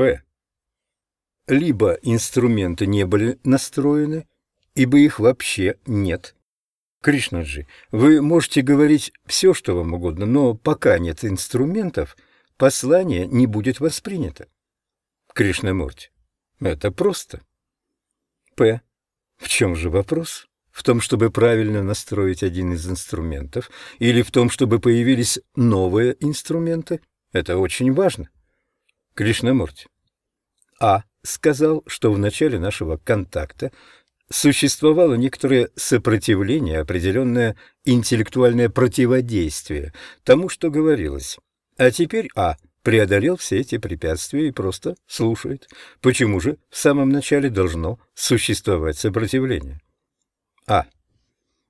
П. Либо инструменты не были настроены, ибо их вообще нет. Кришнаджи, вы можете говорить все, что вам угодно, но пока нет инструментов, послание не будет воспринято. Кришнамурти, это просто. П. В чем же вопрос? В том, чтобы правильно настроить один из инструментов, или в том, чтобы появились новые инструменты? Это очень важно. Кришнамурти. А сказал, что в начале нашего контакта существовало некоторое сопротивление, определенное интеллектуальное противодействие тому, что говорилось. А теперь А преодолел все эти препятствия и просто слушает. Почему же в самом начале должно существовать сопротивление? А.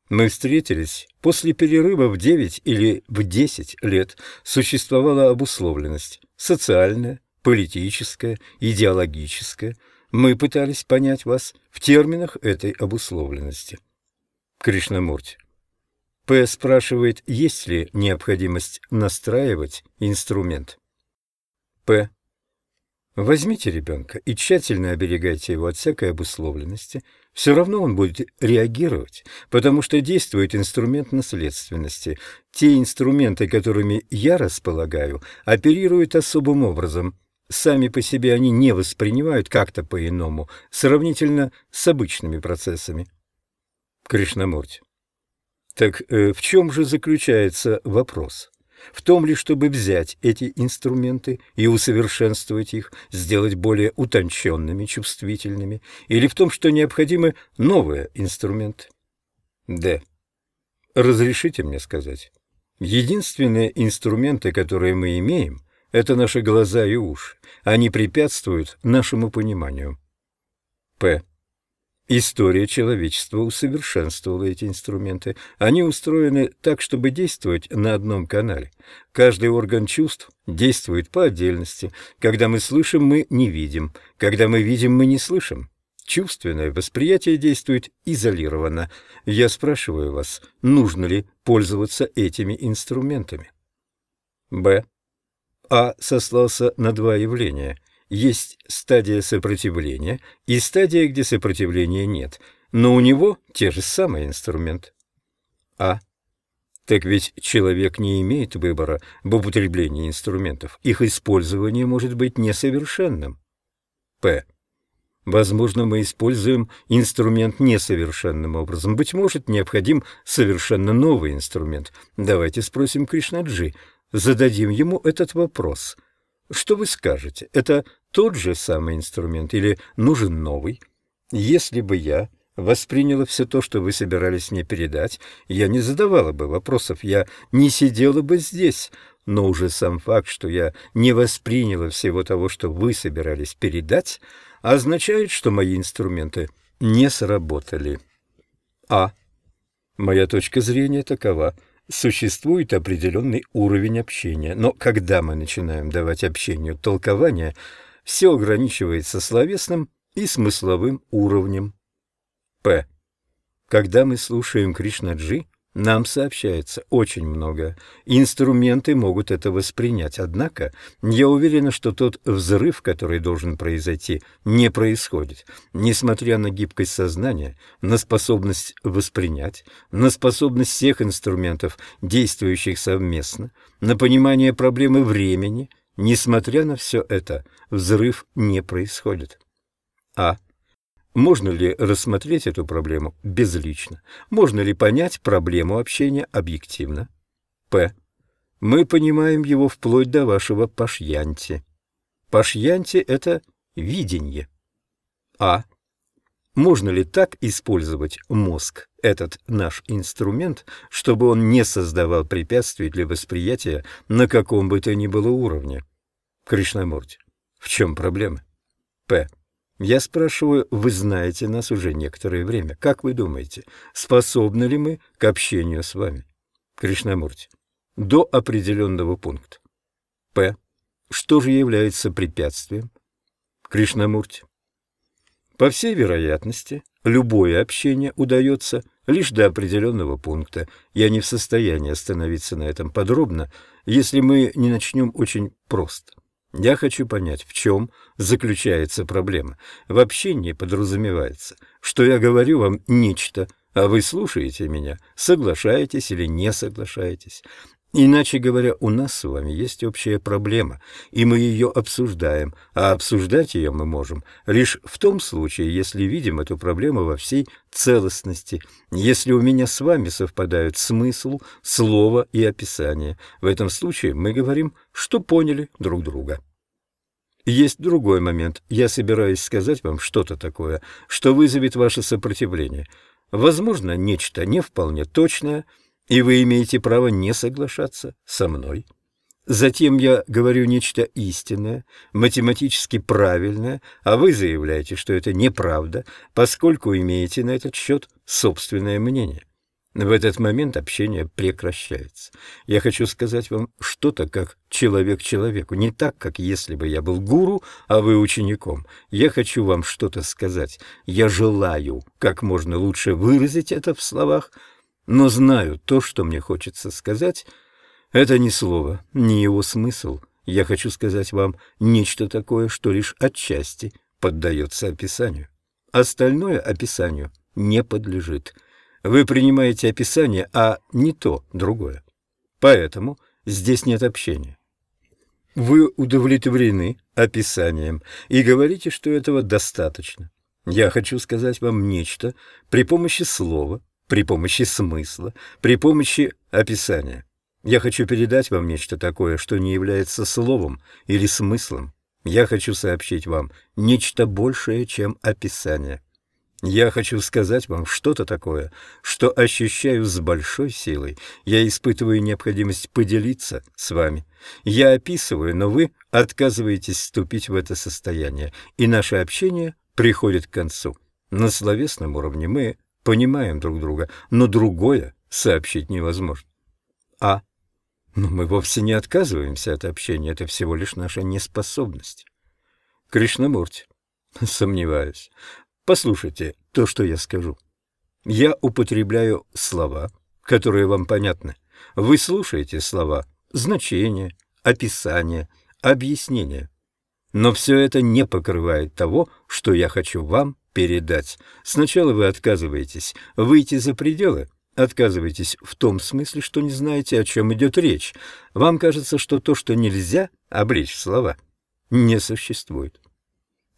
Мы встретились. После перерыва в 9 или в 10 лет существовала обусловленность социальная, политическая, идеологическая. Мы пытались понять вас в терминах этой обусловленности. Кришнамурти. П. спрашивает, есть ли необходимость настраивать инструмент. П. Возьмите ребенка и тщательно оберегайте его от всякой обусловленности. Все равно он будет реагировать, потому что действует инструмент наследственности. Те инструменты, которыми я располагаю, оперируют особым образом. Сами по себе они не воспринимают как-то по-иному, сравнительно с обычными процессами. Кришнамурти. Так э, в чем же заключается вопрос? В том ли, чтобы взять эти инструменты и усовершенствовать их, сделать более утонченными, чувствительными, или в том, что необходимы новые инструменты? Д. Разрешите мне сказать. Единственные инструменты, которые мы имеем, это наши глаза и уши. Они препятствуют нашему пониманию. П. История человечества усовершенствовала эти инструменты. Они устроены так, чтобы действовать на одном канале. Каждый орган чувств действует по отдельности. Когда мы слышим, мы не видим. Когда мы видим, мы не слышим. Чувственное восприятие действует изолированно. Я спрашиваю вас, нужно ли пользоваться этими инструментами? Б. А сослался на два явления – есть стадия сопротивления и стадия, где сопротивления нет, но у него те же самые инструменты. А. Так ведь человек не имеет выбора в употреблении инструментов. Их использование может быть несовершенным. П. Возможно, мы используем инструмент несовершенным образом. Быть может, необходим совершенно новый инструмент. Давайте спросим Кришнаджи, зададим ему этот вопрос. Что вы скажете? Это тот же самый инструмент или нужен новый? Если бы я восприняла все то, что вы собирались мне передать, я не задавала бы вопросов, я не сидела бы здесь, но уже сам факт, что я не восприняла всего того, что вы собирались передать, означает, что мои инструменты не сработали. А. Моя точка зрения такова. Существует определенный уровень общения, но когда мы начинаем давать общению толкование – все ограничивается словесным и смысловым уровнем. П. Когда мы слушаем Кришнаджи, нам сообщается очень много. Инструменты могут это воспринять, однако я уверена, что тот взрыв, который должен произойти, не происходит. Несмотря на гибкость сознания, на способность воспринять, на способность всех инструментов, действующих совместно, на понимание проблемы времени – Несмотря на все это, взрыв не происходит. А. Можно ли рассмотреть эту проблему безлично? Можно ли понять проблему общения объективно? П. Мы понимаем его вплоть до вашего пашьянти. Пашьянти — это видение. А. Можно ли так использовать мозг, этот наш инструмент, чтобы он не создавал препятствий для восприятия на каком бы то ни было уровне? Кришнамурти. В чем проблема? П. Я спрашиваю, вы знаете нас уже некоторое время. Как вы думаете, способны ли мы к общению с вами? Кришнамурти. До определенного пункта. П. Что же является препятствием? Кришнамурти. По всей вероятности, любое общение удается лишь до определенного пункта. Я не в состоянии остановиться на этом подробно, если мы не начнем очень просто. Я хочу понять, в чем заключается проблема. В общении подразумевается, что я говорю вам нечто, а вы слушаете меня, соглашаетесь или не соглашаетесь. Иначе говоря, у нас с вами есть общая проблема, и мы ее обсуждаем, а обсуждать ее мы можем лишь в том случае, если видим эту проблему во всей целостности, если у меня с вами совпадают смысл, слово и описание. В этом случае мы говорим, что поняли друг друга. Есть другой момент. Я собираюсь сказать вам что-то такое, что вызовет ваше сопротивление. Возможно, нечто не вполне точное – и вы имеете право не соглашаться со мной. Затем я говорю нечто истинное, математически правильное, а вы заявляете, что это неправда, поскольку имеете на этот счет собственное мнение. В этот момент общение прекращается. Я хочу сказать вам что-то как человек человеку, не так, как если бы я был гуру, а вы учеником. Я хочу вам что-то сказать. Я желаю как можно лучше выразить это в словах, но знаю то, что мне хочется сказать. Это не слово, не его смысл. Я хочу сказать вам нечто такое, что лишь отчасти поддается описанию. Остальное описанию не подлежит. Вы принимаете описание, а не то другое. Поэтому здесь нет общения. Вы удовлетворены описанием и говорите, что этого достаточно. Я хочу сказать вам нечто при помощи слова, при помощи смысла, при помощи описания. Я хочу передать вам нечто такое, что не является словом или смыслом. Я хочу сообщить вам нечто большее, чем описание. Я хочу сказать вам что-то такое, что ощущаю с большой силой. Я испытываю необходимость поделиться с вами. Я описываю, но вы отказываетесь вступить в это состояние, и наше общение приходит к концу. На словесном уровне мы понимаем друг друга, но другое сообщить невозможно. А. Но мы вовсе не отказываемся от общения, это всего лишь наша неспособность. Кришнамурти. Сомневаюсь. Послушайте то, что я скажу. Я употребляю слова, которые вам понятны. Вы слушаете слова, значения, описания, объяснения. Но все это не покрывает того, что я хочу вам передать. Сначала вы отказываетесь выйти за пределы, отказываетесь в том смысле, что не знаете, о чем идет речь. Вам кажется, что то, что нельзя облечь в слова, не существует.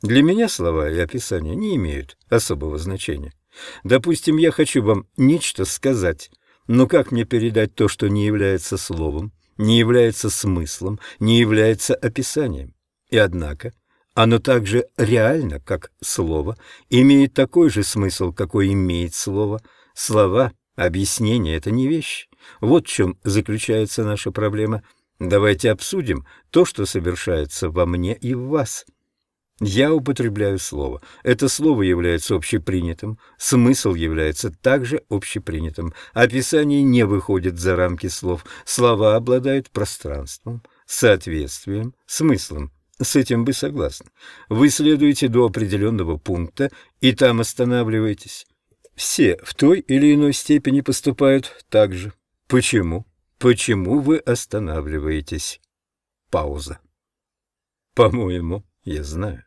Для меня слова и описания не имеют особого значения. Допустим, я хочу вам нечто сказать, но как мне передать то, что не является словом, не является смыслом, не является описанием? И однако оно также реально, как слово, имеет такой же смысл, какой имеет слово. Слова, объяснения — это не вещи. Вот в чем заключается наша проблема. Давайте обсудим то, что совершается во мне и в вас. Я употребляю слово. Это слово является общепринятым, смысл является также общепринятым. Описание не выходит за рамки слов. Слова обладают пространством, соответствием, смыслом. С этим вы согласны. Вы следуете до определенного пункта и там останавливаетесь. Все в той или иной степени поступают так же. Почему? Почему вы останавливаетесь? Пауза. По-моему, я знаю.